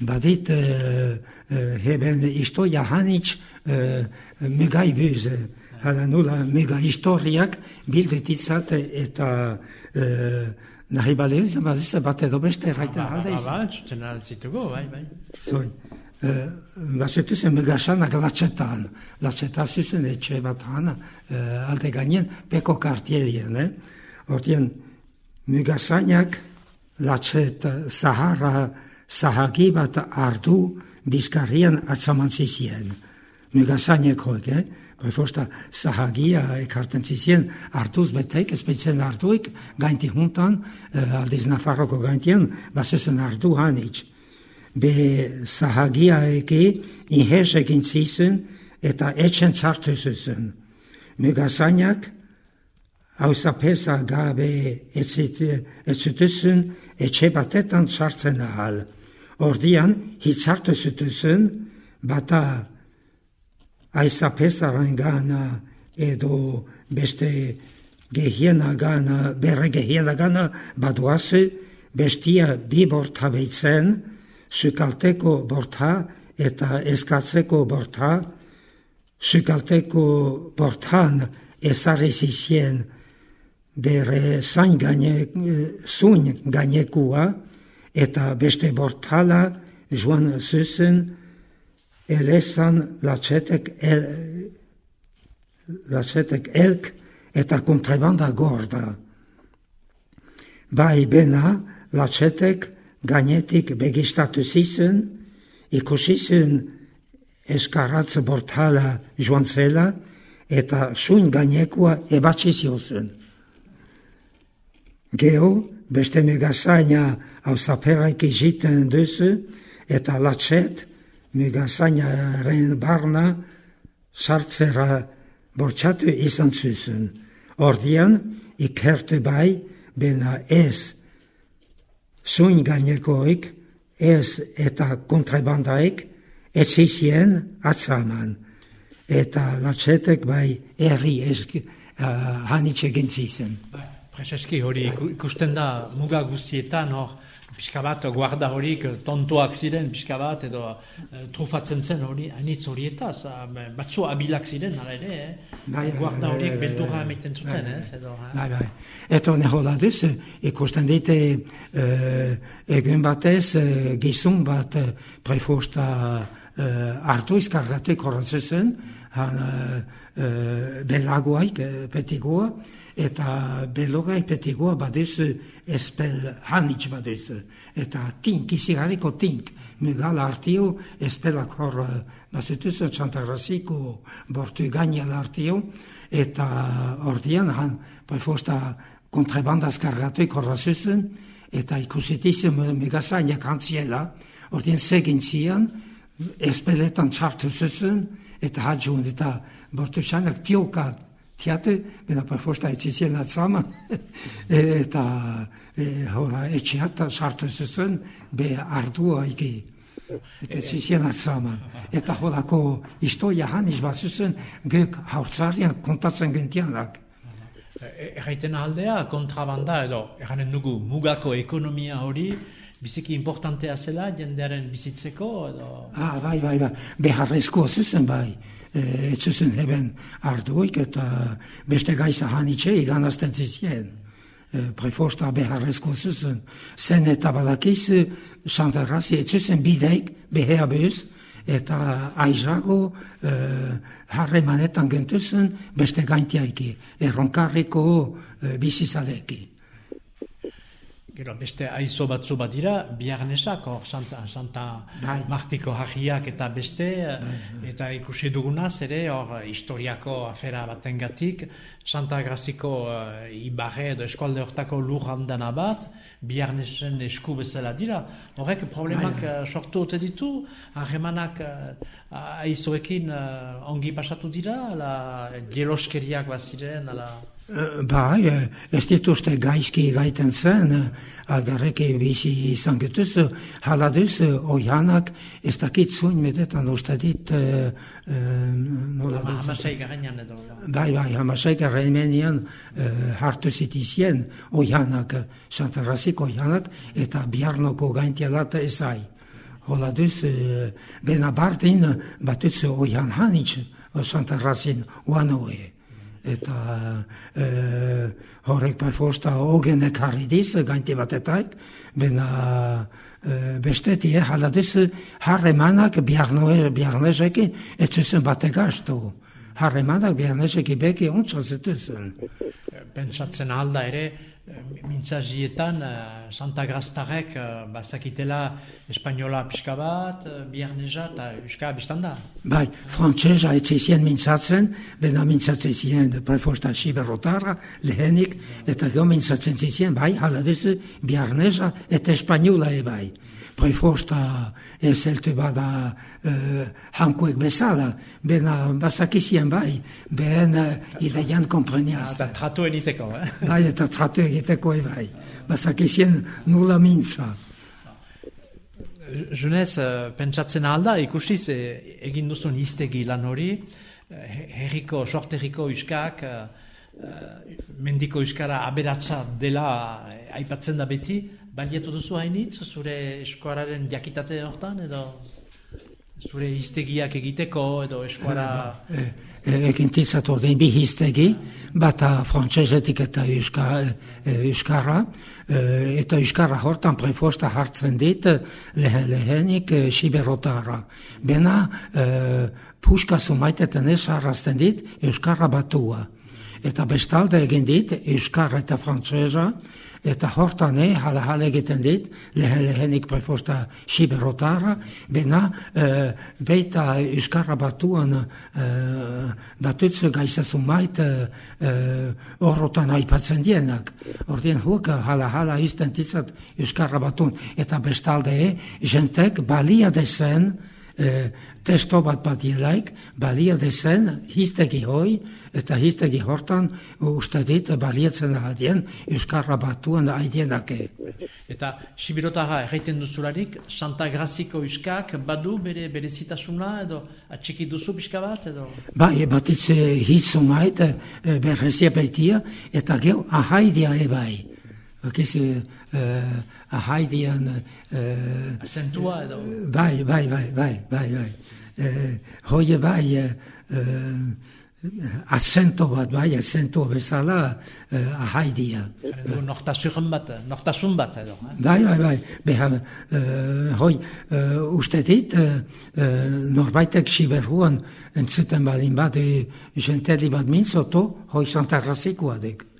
badit, uh, heben istoia hanitz, uh, megai büze, hala nula mega historiak bildetitzat eta uh, nahi balez, bazizte bat edo beste erraiten alde izan. Ba, ba, txuten altzitugu, bai, bai. Zoi, uh, bazetu zen megasanak latxetan, latxetan zuzen etxe bat hana, uh, alde gainen peko kartielien, eh? Hortien, megasainak latxet Sahara, Sahagi bat ardu bizkarrian atzamantzizien. Megasainek hoik, eh? Prefosta Sahagia ekarten zizien hartuz betek, espeitzen hartuik, gainti juntan, aldiz Nafarroko gaintien, basezen hartu hanitz. Be Sahagia eke inhez egin zizien eta etxen txartu zizien. Megasainak, hauza pesa gabe etzutuzun etxe batetan txartzen ahal. Ordian, hitzartu zutuzun, bata aiza pesaren gana edo beste gehiena gana, berre gehiena gana baduaze, bestia bi borta behitzen, sukalteko borta eta eskatzeko borta, sukalteko bortan ezarri zizien bere zain gane, zuin gainekua, eta beste bortala joan zuzen, elezan latxetek, el, latxetek elk eta kontrebanda gorda. Bai bena latxetek gainetik begistatu zizun, ikusi zuen eskaratze bortala joan zela eta suin gainekua ebatzi ziozun. Geo, beste megazaina hau zaperaik iziten duzu eta latxet, megazainaren barna sartzera bortxatu izan zuzun. Ordian, ikerte bai, bena ez zuin gainekoik, ez eta kontrebandaik, etzizien atzaman. Eta latxetek bai erri esk, uh, hanitxe gintzizen. Bai, Prezeski hori ikusten da muga guztietan hor, pixka bat guarda horik tontoak ziren pixka bat edo e, trufatzen zen hori anitz horietaz batzu abilak ziren hala ere eh? bai, guarda horiek beldurra emaiten zuten ez edo bai, bai. Eta neho da duz, ikusten dite uh, egun batez uh, gizun bat uh, prefosta uh, hartu izkargatu ikorratzen han uh, uh, belagoaik uh, petigoa eta belogai petigoa badezu espel hanitz badezu. Eta tink, izigarriko tink, mugala hartio, espelak hor bazetuzu txantarraziko bortu gainela hartio, eta ordian han, prefosta kontrebandaz kargatuik horra zuzun, eta ikusitizio megazainak antziela, ordian segin espeletan txartu zuzun, eta hadjun eta bortu txanak tioka tiate, bena per fosta etzizien atzama, eta e, hora, etxeata sartu zuzun, be ardua iki, eta etzizien atzama. Eta horako istoia haniz bazuzun, gek hautzarian kontatzen gentianak. Erraiten aldea, kontrabanda edo, erranen dugu, mugako ekonomia hori, biziki importantea zela jendearen bizitzeko edo... Ah, bai, bai, bai, beharrezko zuzen bai, e, etzuzen heben arduik eta beste gaiza hanitxe iganazten zizien. E, prefosta beharrezko zuzen, zen eta badakiz, xantarrazi etzuzen bideik behea bez, eta aizago e, harremanetan gentuzen beste gaintiaiki, erronkarriko e, bizizaleki. Gero, beste aizo batzu bat dira, biarnesak, hor, Santa, Santa Bai. Martiko harriak eta beste, eta ikusi dugunaz ere, hor, historiako afera batengatik, Santa Graziko uh, ibarre edo eskualde hortako lur handana bat, biarnesen esku bezala dira. Horrek problemak Bai, uh, sortu ote ditu, harremanak uh, aizoekin uh, ongi pasatu dira, ala geloskeriak baziren, ala... Bai, ez dituzte gaizki gaiten zen, aldarreke bizi izan getuz, eh, hala duz, eh, oianak, ez dakit zuin medetan uste dit, eh, eh, nola amasei gainean edo. Bai, bai, hamaseik erreimenian eh, hartu zitizien oianak, eh, Santarrazik oianak, eta biarnoko gaintialat ezai. Hola duz, eh, bena bartin batutze oian hanitz, Santarrazin oanoe. Eta eh, horrek bai fosta ogenek harri diz, gainti batetaik, bena eh, bestetie hala diz, harremanak biarnoe, biarnezekin, etzuzen bategastu. Harremanak biarnezekin beki ontsa zituzen. pentsatzen alda ere, mintzazietan eh, Santa Graztarek eh, bazakitela espainola pixka bat, eh, biarneza eta euskara biztanda. Bai, frantsesa etzizien mintzatzen, bena mintzatzen ziren prefosta siberotara, lehenik, eta gero mintzatzen zizien, bai, hala dizu, biarnesa eta espainola e bai. Prefosta ezeltu bada uh, hankuek bezala, bena bazakizien bai, behen uh, ideian kompreniaz. Eta tratu eniteko, eh? Bai, eta tratu egiteko e bai, bazakizien nula mintza. Junez, eh, pentsatzen alda, ikusiz eh, egin duzun iztegi lan hori, eh, herriko, sorterriko euskak, eh, eh, mendiko euskara aberatsa dela eh, aipatzen da beti, baliatu duzu hainitz, zure eskuararen jakitate hortan, edo zure iztegiak egiteko, edo eskuara... E, Ekin titzat ordein bi hiztegi, bata frantsesetik eta euska, e, euskarra, eta euskarra hortan prefosta hartzen dit lehe, lehenik siberotara. Bena puska sumaiteten ez harrazten dit euskarra batua. Eta bestalde egin dit euskarra eta frantsesa, eta hortan hala hala egiten dit, lehe, lehenik prefosta siberotara, bena e, beita euskarra batuan e, batutzu gaizazun mait e, e, horrotan aipatzen dienak. Ordien huk hala hala izten titzat euskarra batun, eta bestalde jentek balia dezen, e, testo bat bat dielaik, balia dezen hiztegi hoi, eta hiztegi hortan uste dit baliatzen ahadien Euskarra batuan aidienake. Eta Sibirotara erraiten duzularik, Santa Graziko euskak badu bere bere zitasuna edo atxiki duzu pixka bat edo... Bai, batitz hitzu mait, e, berrezia baitia, eta geu ahaidia ebai. Bakiz, uh, ahaidian, uh, Azentua edo... bai, bai, bai, bai, bai, bai. Uh, hoie bai, uh, asento bat, bai, asento bezala uh, ahaidia. Nortasun bat, nortasun bat edo. Eh? Bai, bai, bai, beha, uh, hoi, uste dit, uh, uh, norbaitek siberruan entzuten balin bat, uh, jenteli bat mintzoto, hoi santarrazikoa dek.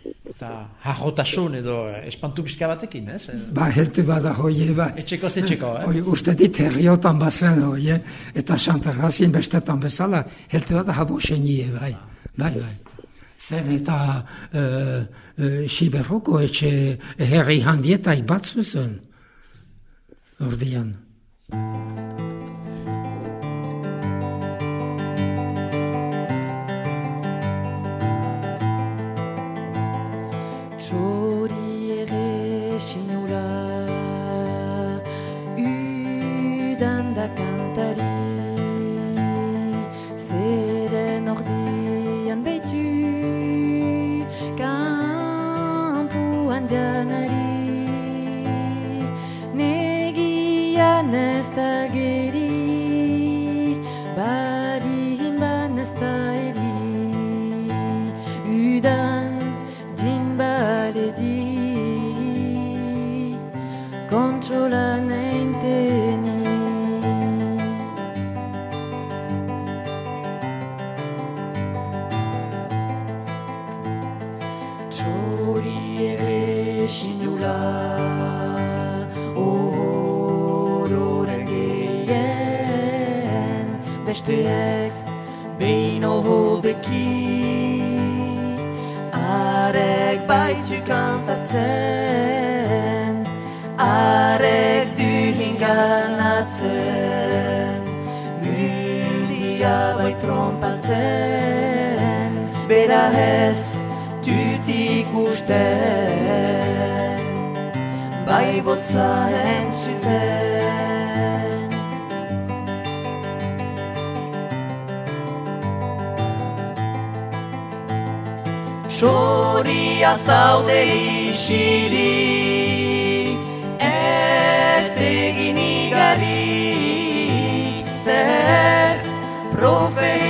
Eta harrotasun edo espantu pixka batekin, ez? Ba, helte bada hoie, bai. Etxeko zetxeko, eh? Hoi, uste dit herriotan bazen, hoi, eta santarrazin bestetan bezala, helte bada habo senie, bai, bai, bai. Zen eta uh, uh, siberroko etxe herri handietaik batzuzen, ordian. Txori besteek beino hobeki Arek baitu kantatzen Arek du hinganatzen Mundia bai trompatzen Bera ez tutik usten. Bai botza entzuten Txoria zaude isirik Ez egin igarik Zer profeitu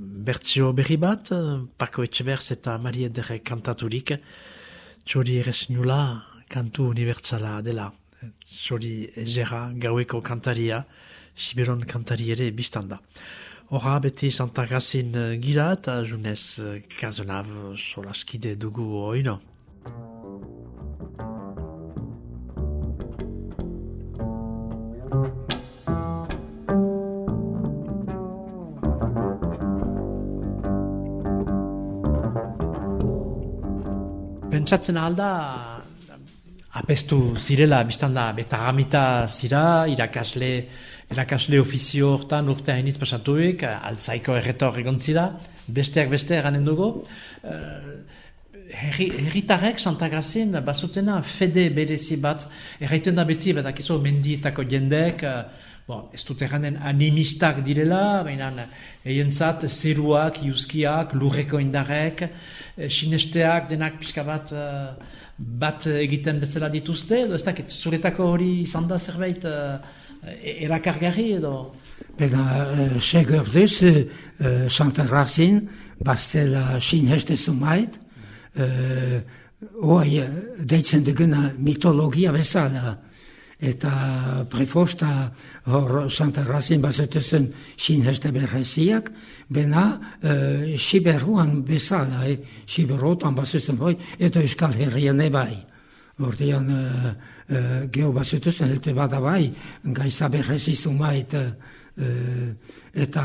bertzio berri bat, uh, Paco Etxeberz eta Maria Ederre kantaturik, Txori resunula kantu unibertsala dela. Txori ezera gaueko kantaria, Siberon kantari ere biztanda. Horra beti Santa Grazin uh, gira eta junez kazenav solaskide dugu oino. Pentsatzen alda apestu zirela, biztan da, betagamita zira, irakasle, irakasle ofizio hortan urte hainiz pasatuik, altzaiko erretor egon zira, besteak beste eranen dugu. Uh, Herritarrek Santa Grazien bazutena fede berezi bat, erraiten da beti, bat akizu mendietako jendek, uh, bon, ez dut erranen animistak direla, baina eien zat, zeruak, iuskiak, lurreko indarrek, eh, sinesteak, denak pixka bat, eh, bat egiten bezala dituzte, edo ez dakit, zuretako hori izan da zerbait uh, erakargarri edo? Bena, uh, segur duz, uh, Santa Grazien, bastela sinheste zumait, uh, oai, deitzen duguna mitologia bezala, eta prefosta hor Santa Grazien bazetuzen sinheste berreziak, bena uh, siberuan bezala, eh, siberotan bazetuzen hoi, eta euskal herrian ebai. Ordean, uh, uh, geho bazetuzen, helte bada bai, gaiza berrezi zumait, uh, eta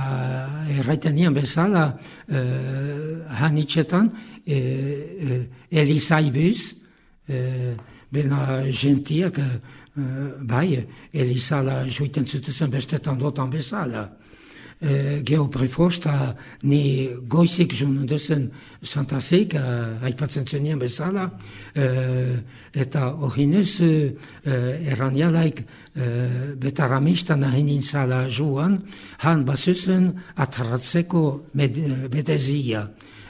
erraiten nian bezala, uh, hanitxetan, uh, uh, elizaibuz, uh, bena gentiak, uh, bai, Elizala joiten zutuzun bestetan dotan bezala. E, Geoprefosta ni goizik jun duzen santazik, aipatzen zenien bezala, e, eta ohinez e, erranialaik e, betaramista nahin inzala juan, han basuzen atarratzeko bedezia.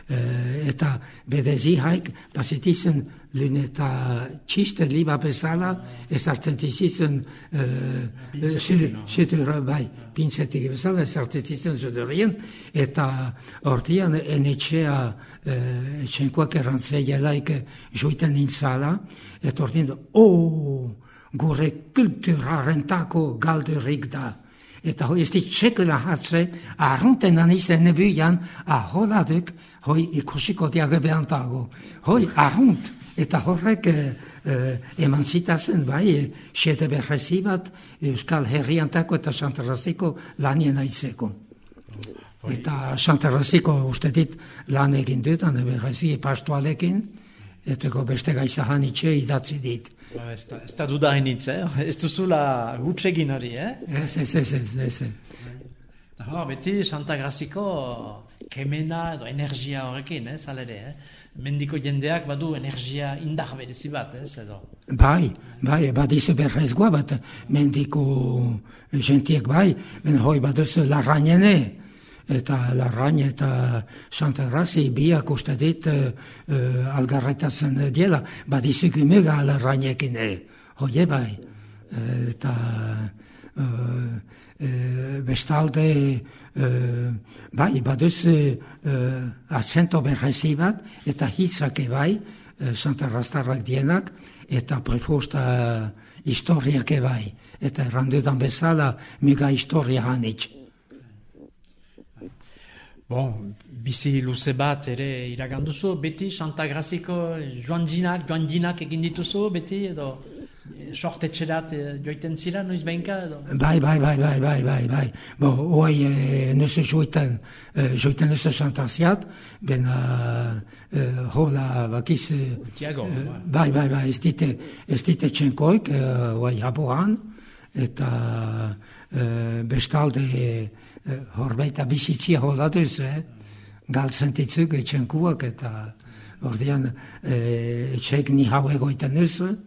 Uh, eta bedezi haik, pasitizen lune eta txiste liba bezala, ez artentizizen uh, bai, pinzetik bezala, ez artentizizen zudurien, eta ortian enetxea uh, etxenkoak errantzea laik joiten nintzala, eta ortian, oh, gure kulturarentako galdurik da eta hoi ez dit txekela hatze, arrunten anizen nebuian, aholaduk, hoi ikusiko diage behantago. Hoi arrunt, eta horrek eh, eman zitazen, bai, eh, xete berrezi bat, Euskal Herriantako eta Santarraziko lanien aitzeko. Eta Santarraziko uste dit lan egin dutan, berrezi pastualekin, eta beste gaizahan itxe idatzi dit. Ba, ez da, ez da duda hainitz, eh? Ez duzula gutsegin hori, eh? Ez, ez, ez, ez, ez. Eta beti Santa Graziko kemena edo energia horrekin, eh? Zalere, eh? Mendiko jendeak badu energia indar berezi bat, ez edo. Bai, bai, badizu berrezgoa bat, mendiko jentiek bai, ben hoi baduzu larrainene, eta larrain eta Santa Grazi biak uste dit uh, uh, algarretatzen diela, badizu gumega larrainekin, e. hoi bai, eta uh, uh, bestalde uh, bai, baduzu uh, atzento berrezi bat, eta hitzake bai, uh, Santa Rastarrak dienak, eta prefosta historiak bai, eta errandudan bezala miga historia hanitz. Bon, bizi luze bat ere iraganduzu, beti Santa Graziko joan jinak, joan jinak egin dituzu, beti edo e, sortetxerat e, joiten zira, noiz behinka edo? Bai, bai, bai, bai, bai, bai, bai. Bo, hoai e, nusu joiten, e, joiten nusu santaziat, ben e, hola bakiz... E, Tiago, e, bai. bai, bai, bai, ez dite, ez dite txenkoik, e, hoai haboan, eta e, bestalde e, horbeita bizitzia hola duz, eh? galtzentitzuk etxenkuak eta ordean e, etxek ni hau egoiten nuzu, Eh,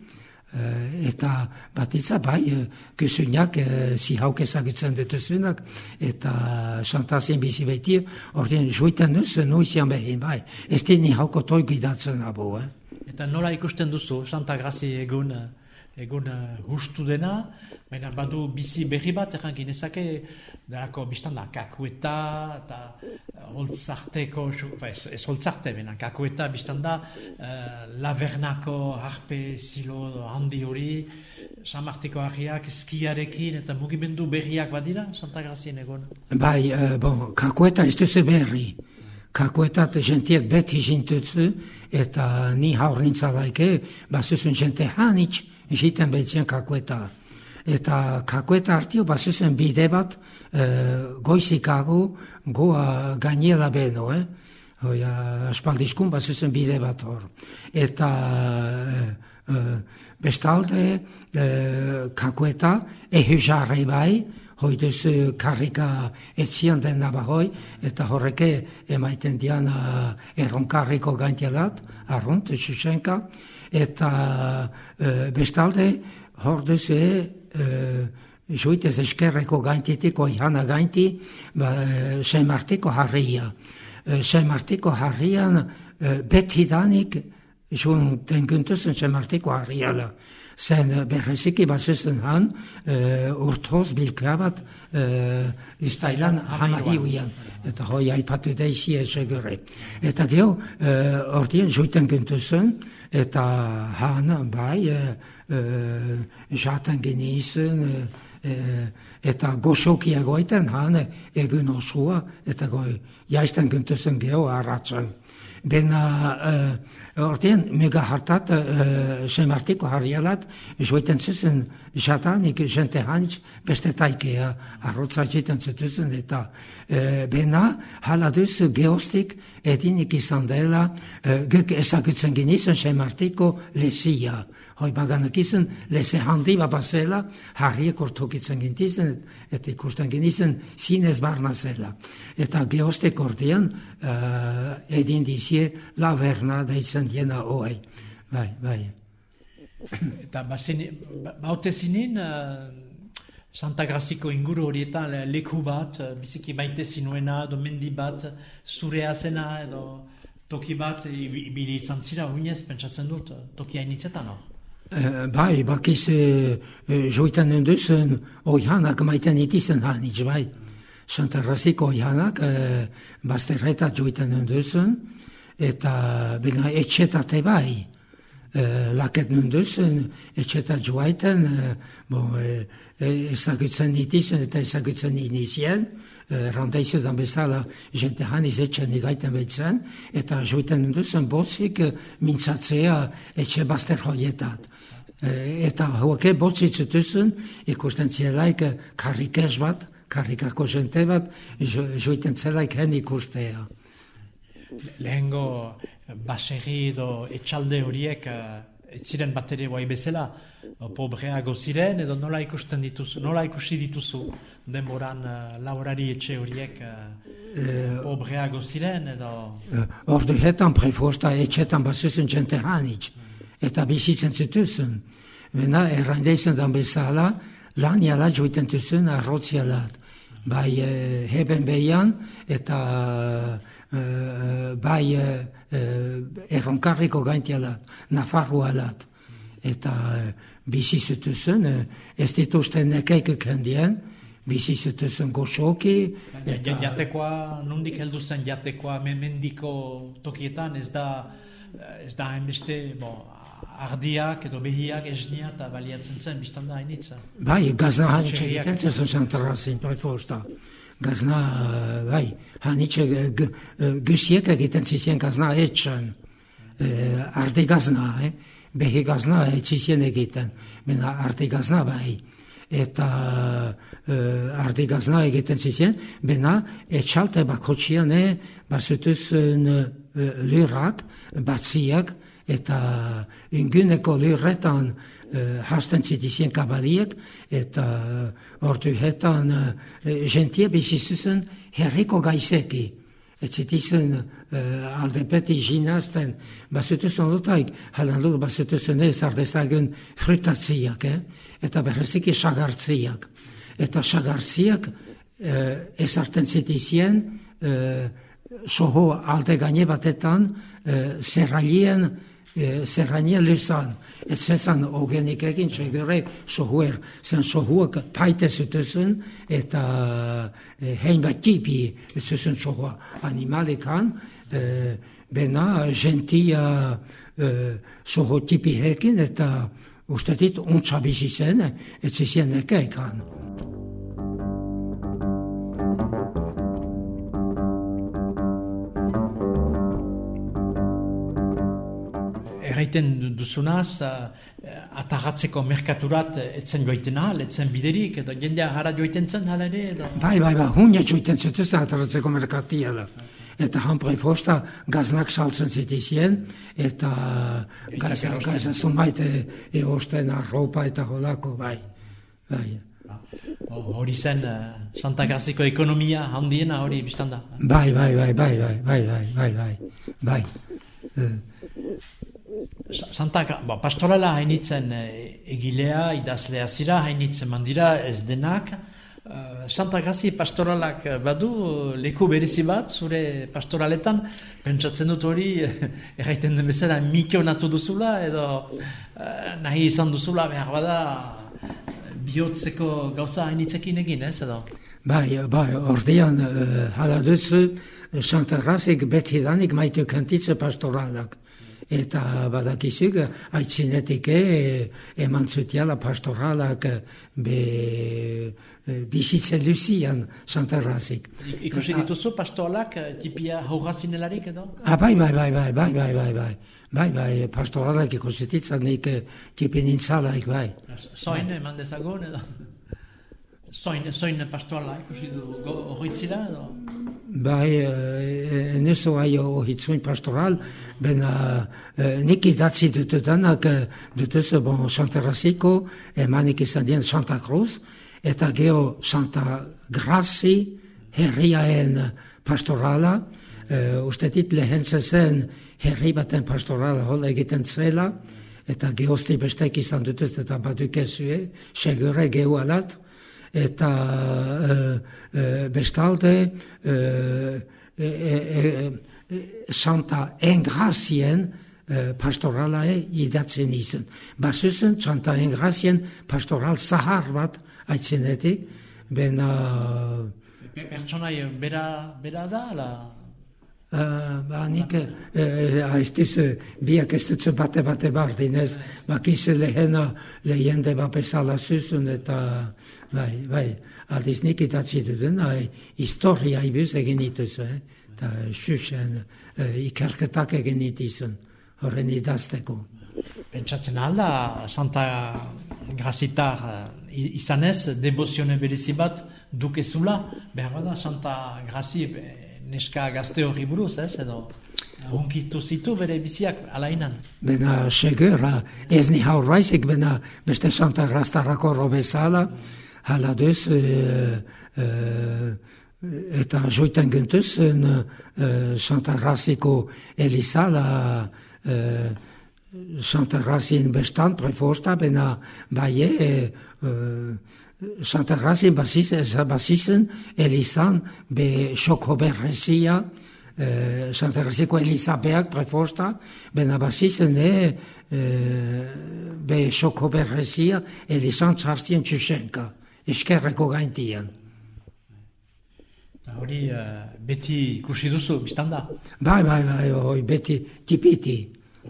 eta batitza bai, e, kusunak e, si hauk ezagutzen dituzunak, eta xantazien bizi beti, ordean joiten duzu, noizian behin bai, ez di ni hauko toi abo, eh? Eta nola ikusten duzu, Santa Grazi egun, egun uh, hustu dena, baina badu bizi berri bat, erran ginezake, darako biztan da, kakueta, eta holtzarteko, ba, ez, ez holtzarte, baina kakueta biztan da, uh, lavernako harpe zilo handi hori, San Martiko harriak, eskiarekin, eta mugimendu berriak badira, Santa Grazien egun. Bai, uh, bon, kakueta ez duzu berri. Kakuetat jentiek beti jintutzu, eta ni haur nintzalaike, basuzun jente hanitz, jiten behitzen kakueta. Eta kakueta hartio basuzun bide bat, e, goizikago, goa gainela beno, eh? Hoia, aspaldiskun basuzun bide bat hor. Eta e, e, bestalde, e, kakueta, ehu jarrei bai, hoiduz karrika etzian den nabahoi, eta horreke emaiten diana erronkarriko gaintelat, arrunt, xuxenka, eta e, bestalde, horduz e, e, joitez eskerreko gaintitik, oihana gainti, ba, e, semartiko harria. E, semartiko harrian, e, beti danik, joan den güntuzen semartiko harriala zen berreziki bazezen han, uh, urtoz bilkrabat uh, iztailan hama hiuian. Eta hoi aipatu da izi esegure. Eta geho, uh, ordien joiten gintuzen, eta hana bai, uh, uh, jaten genizen, uh, eta goxokia goiten han egun osua, eta goi jaisten gintuzen geho arratzen. Bena uh, ordean mega hartat uh, semartiko harrialat joiten zuzen jatanik jente hanitz beste taikea arrotza jiten zuzen eta uh, bena hala duz geostik edinik izan dela uh, guk ezagutzen genizen semartiko lesia. Hoi baganak izan lese handi babazela harriek ortokitzen gintizen eta ikusten genizen zinez barna zela. Eta geostik ordean uh, edin dizie laverna deitzen diena hoai. Bai, bai. Eta baute zinin, uh, Santa Graziko inguru horietan le- leku bat, uh, biziki maite zinuena, edo mendi bat, zurea zena, edo toki bat, ibi- ibili izan zira, uinez, pentsatzen dut, uh, toki hainitzetan hor. Eh, bai, bakiz uh, uh, joitan enduzen oihanak maiten itizen hanitz, bai. Santa Raziko oihanak uh, bazterretat joitan enduzen, eta bina etxetate bai. Uh, laket nunduzen, etxetat joaiten, uh, bo, uh, ezagutzen itizen eta ezagutzen inizien, uh, randaizu dan bezala jente haniz etxen igaiten behitzen, eta joiten nunduzen botzik mintzatzea etxe bazter hoietat. Eh, eta hauake botzitzutuzun ikusten zielaik karrikez bat, karrikako jente bat, jo, joiten zelaik hen ikustea. Lehengo baserri edo etxalde horiek uh, ez ziren bat ere guai bezala, o, pobreago ziren, edo nola ikusten dituzu, nola ikusi dituzu denboran uh, laborari etxe horiek uh, pobreago ziren, edo... Eh, Ordu hetan prefosta etxetan basuzun jente hanitz, eta bizitzen zituzun. Bena, errandeizun dan bezala, lan jala joiten tuzun arrotzialat. Bai eh, heben behian eta eh, bai eh, eh, erronkarriko gaintialat, Nafarroalat. Eta eh, bizi zituzun, eh, ez dituzten nekeik kendien, bizi zituzun goxoki. Eta- jatekoa, nondik heldu zen jatekoa me- mendiko tokietan ez da ez da hainbeste bo, ardiak edo behiak esnia eta baliatzen zen biztan da hainitza. Bai, gazna egiten zezun xantarrazin, prefosta. Gazna, bai, hanitxe gusiek egiten zizien gazna etxan. Eh, ardi gazna, eh? behi gazna etxizien egiten. Bena ardi gazna bai. Eta eh, ardi gazna egiten zizien, bena etxalte bakotxian bazutuzun eh, lirrak, batziak, eta inguneko lirretan hasten zitizien kabaliek, eta ordu hetan eh, gentie bizizuzen herriko gaizeki. Ez zitizun eh, alde beti ginazten, bazutuzun lotaik, halan lur bazutuzun ez ardezagun frutatziak, eh? eta berreziki sagartziak. Eta sagartziak eh, ez hartzen zitizien, eh, soho alde gaine batetan, eh, zerrailien, zen gaine lezan, ez zezan ogenik egin, txegure sohuer, zen sohuak paite zutuzen, eta e, hein bat tipi zuzen sohua animalikan, e, bena gentia e, soho eta ustetit ontsa bizi zen, ez zizien Erraiten duzunaz, uh, atagatzeko merkaturat etzen joiten ahal, etzen biderik, edo jendea hara joiten zen hala ere, edo... Bai, bai, bai, hunne joiten zituzten ataratzeko merkatiela. Eta hanprei fosta gaznak saltzen zitizien, eta gaza, gaza zumaite eosten arropa eta holako, bai. bai. Hori zen uh, Santa Graziko ekonomia handiena hori biztan da. Bai, bai, bai, bai, bai, bai, bai, bai, bai, bai. Eh, Sa- Santa, Gra- ba, pastorala hainitzen eh, egilea, idazlea zira, hainitzen mandira ez denak. Eh, Santa Grazi pastoralak eh, badu leku berezi bat zure pastoraletan, pentsatzen dut hori erraiten den bezala mikionatu duzula edo eh, nahi izan duzula behar bada bihotzeko gauza hainitzekin egin, ez edo? Bai, bai, ordean, uh, hala dutzu, Santarrazik beti danik maitu kantitze pastoralak. Eta badakizuk, aitzinetik eh, eman zutiala pastoralak eh, be, eh, bizitze luzian Santarrazik. Ik- Ikusi dituzu pastoralak tipia haurra zinelarik edo? Ah, bai, bai, bai, bai, bai, bai, bai, bai. Bai, bai, pastoralak ikusititzen nik eh, tipin intzalaik, bai. Zoin eman dezagun edo? Zoin, zoin pastorala ikusi du horritzila edo? Bai, eh, neso gai ohitzuin pastoral, bena eh, nik idatzi dutudanak eh, dutuz, bon, Santarraziko, emanik izan dien Santa Cruz, eta geho Santa Grazi, herriaen pastorala, eh, uste lehen zen herri baten pastorala hol egiten zela, eta gehozti bestek izan dutuz eta badukezue, segure gehu alat, eta e, e, bestalde e, e, e, e Santa Engrazien pastoralae idatzen izen. Bazuzen, Santa Engrazien pastoral zahar bat aitzenetik, bena... Pertsonai, bera, bera da, la... Uh, ba, nik uh, haiztiz uh, biak ez dutzu bate bate bardin ez, bakiz lehena lehende bat bezala zuzun eta bai, bai, aldiz nik idatzi duten, uh, historia ibuz egin dituzu, eh? eta xuxen uh, ikerketak egin dituzun, horren idazteko. Pentsatzen alda, Santa Grazitar izanez, devozione berezi bat dukezula, behar bada Santa Grazi neska gazte hori buruz, ez, edo? Hunkitu zitu bere biziak alainan. Bena segera, ez ni haur baizik, bena beste Santa Rastarrako robezala, hala duz, e, e, eta joiten gintuzen e, Santa Rasiko Elisala, e, Santa Rasin bestan prefosta, bena baie, e, e, Santa Rasin basizen Elisan be Xokoberrezia, eh, Santa Elizabeak prefosta, bena basizen e, e, be Xokoberrezia Elisan txartien txusenka, eskerreko gaintian. Hori eh, beti ikusi duzu, biztan da. Bai, bai, bai, oi, beti tipiti.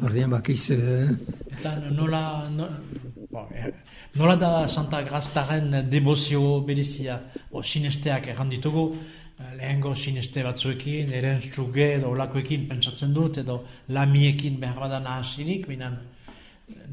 Ordean bakiz, eh, Eta nola, no, bo, eh, nola da Santa Graztaren debozio berezia, bo, sinesteak erran ditugu, eh, lehengo sineste batzuekin, eren txuge edo olakoekin pentsatzen dut, edo lamiekin behar badan ahasirik, binan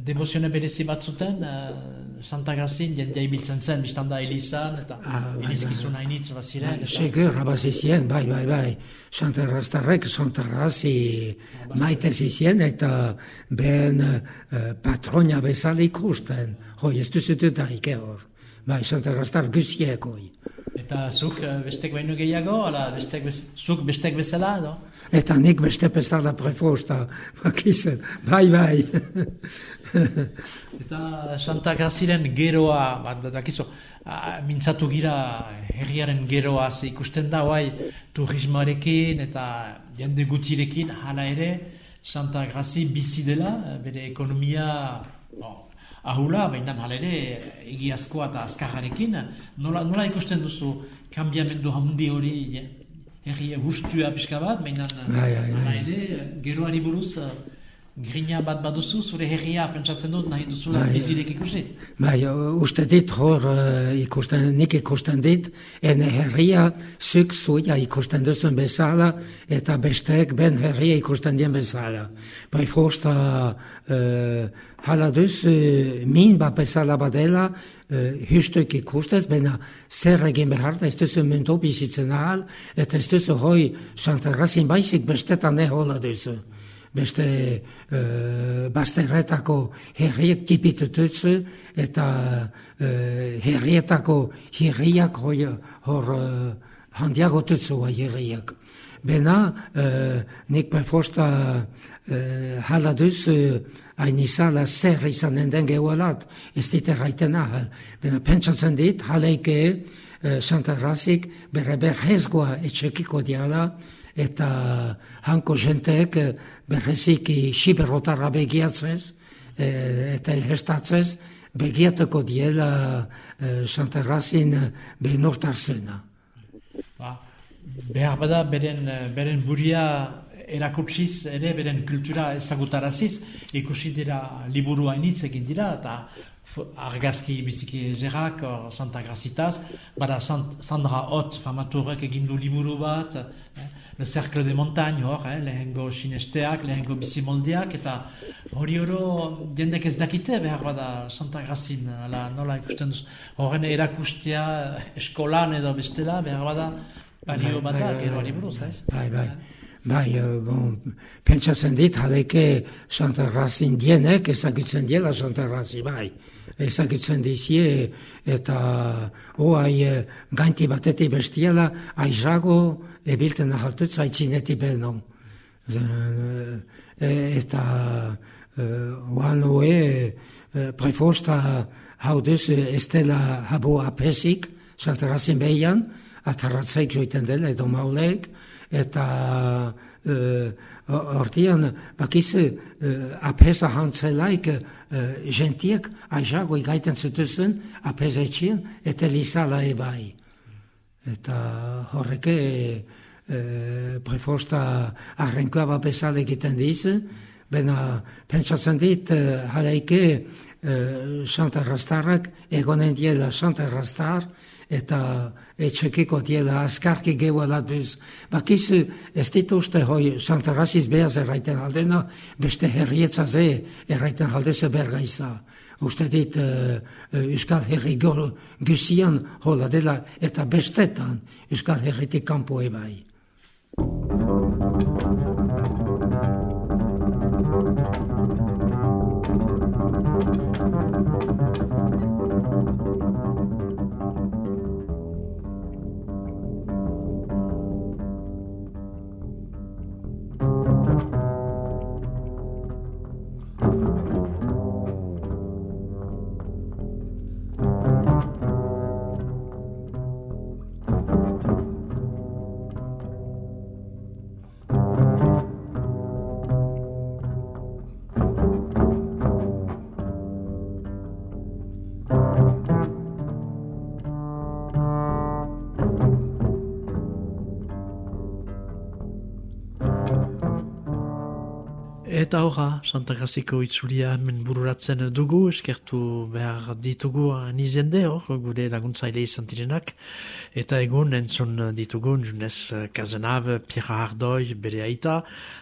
devozione berezi batzuten, eh, Santa Grazin jendea ibiltzen zen, biztan Elizan, eta Ah, bai, elizkizun hainitz baziren. eta- Segur, abazizien, bai, bai, bai. Santa Rastarrek, Santa Razi maite zizien, eta ben uh, patronia bezala ikusten. Hoi, ez duzutu da hor. Bai, Santa Rastar guziek, hoi. Eta zuk eh, bestek baino gehiago, ala bestek bez, zuk bestek bezala, edo? Eta nik beste bezala prefosta, bakizen, bai, bai. Eta Santa Graziren geroa, bat bat dakizu, ah, mintzatu gira herriaren geroa ze ikusten da, bai, turismoarekin eta jende gutirekin, hala ere, Santa Grazi bizi dela, bere ekonomia bo, ahula, baina hala ere, egiazkoa eta azkarrarekin, nola, nola ikusten duzu kanbiamendu handi hori, eh, herri gustua pixka bat, baina Bai, bai, bai. ere, geroari buruz, eh, grina bat baduzu, zure herria pentsatzen dut nahi duzula Bai. bizirek ikusi. Bai, uste dit hor eh, ikusten, nik ikusten dit, ene herria zuk zuia ikusten duzun bezala, eta besteek ben herria ikusten dien bezala. Bai fosta uh, hala duz, uh, min bat bezala badela, uh, hüstuk ikustez, bena zer egin behar da, ez duzu mundu bizitzen ahal, eta ez duzu hoi Santarrazin baizik bestetan ehola duzu beste uh, bazterretako herriek tipitututzu eta uh, herrietako herriak hoi, hor bai herriak. Bena, uh, nik befosta uh, hala duz, uh, hain izala zer izanen den gehualat, ez dit erraiten ahal. Bena, pentsatzen dit, haleike uh, Santa Razik bere berrezgoa etxekiko diala, eta hanko jenteek eh, berreziki siberotarra begiatzez eh, eta elhestatzez begiateko diela eh, Santa Razin benortarzena. Ba, behar bada beren, eh, beren buria erakutsiz ere beren kultura ezagutaraziz ikusi dira liburu hainitz egin dira eta argazki biziki jerak hor Santa Grazitaz bada Sant, Sandra Hot famaturek egin du liburu bat eh, Le Cercle de Montagne hor, eh, lehengo sinesteak, lehengo bizimoldiak eta hori oro jendek ez dakite behar bada Santa Grazin ala nola ikusten duz horren erakustea eskolan edo bestela behar bada balio bat da, geroari buruz, ez? Bai, bai. Bai, eh, bon, pentsatzen dit, haleke Santa Razin dienek ezagutzen diela Santa Razi, bai. Ezagutzen dizie, eta oai eh, gainti batetik bestiela, aizago ebilten ahaltutz aitzineti benon. Eh, eta oan eh, prefosta hauduz estela habo apesik, Santa Razin behian, atarratzaik joiten dela edo maulek, eta uh, hortian bakiz uh, apesa hantzelaik uh, gentiek aizago igaiten zutuzen apesa etxien eta lizala ebai. Eta horreke uh, prefosta arrenkoa bapesale egiten diz, bena pentsatzen dit uh, haleike uh, Santa Rastarrak egonen diela Santa Rastar eta etxekiko diela askarki geuelat bez. Bakizu ez dituzte hoi Santa Raziz behaz erraiten aldena, beste herrietza ze erraiten aldeze bergaiza. Uste dit uh, uh, Euskal Herri gor- guzian hola dela eta bestetan Euskal Herritik kanpo ebai. Eta horra, Santa Graziko itzulia hemen bururatzen dugu, eskertu behar ditugu anizende hor, gure laguntzaile izan direnak. Eta egun entzun ditugu, Junez Kazenav, Pierre Ardoi, bere aita,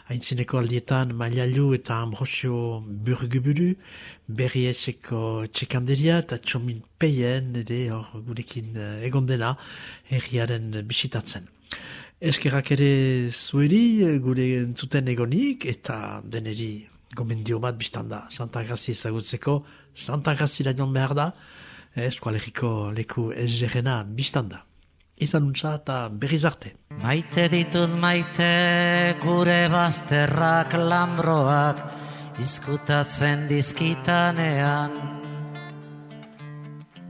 haintzineko aldietan Mailalu eta Ambrosio Burguburu, berri etxeko txekanderia eta txomin peien, ere hor gurekin egon dena, herriaren bisitatzen. Eskerrak ere zueri, gure entzuten egonik, eta deneri gomendio bat biztan da. Santa Grazi ezagutzeko, Santa Grazi joan behar da, eskualeriko leku ezgerena biztan da. Izan untsa eta berriz arte. Maite ditut maite gure bazterrak lambroak izkutatzen dizkitanean.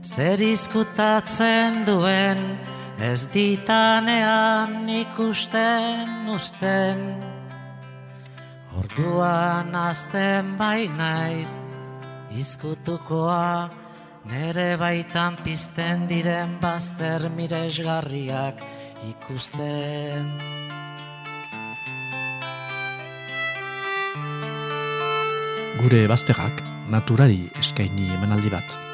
Zer izkutatzen duen ez ditanean ikusten usten. Orduan azten bai naiz izkutukoa nere baitan pizten diren bazter miresgarriak ikusten. Gure bazterrak naturari eskaini emanaldi bat.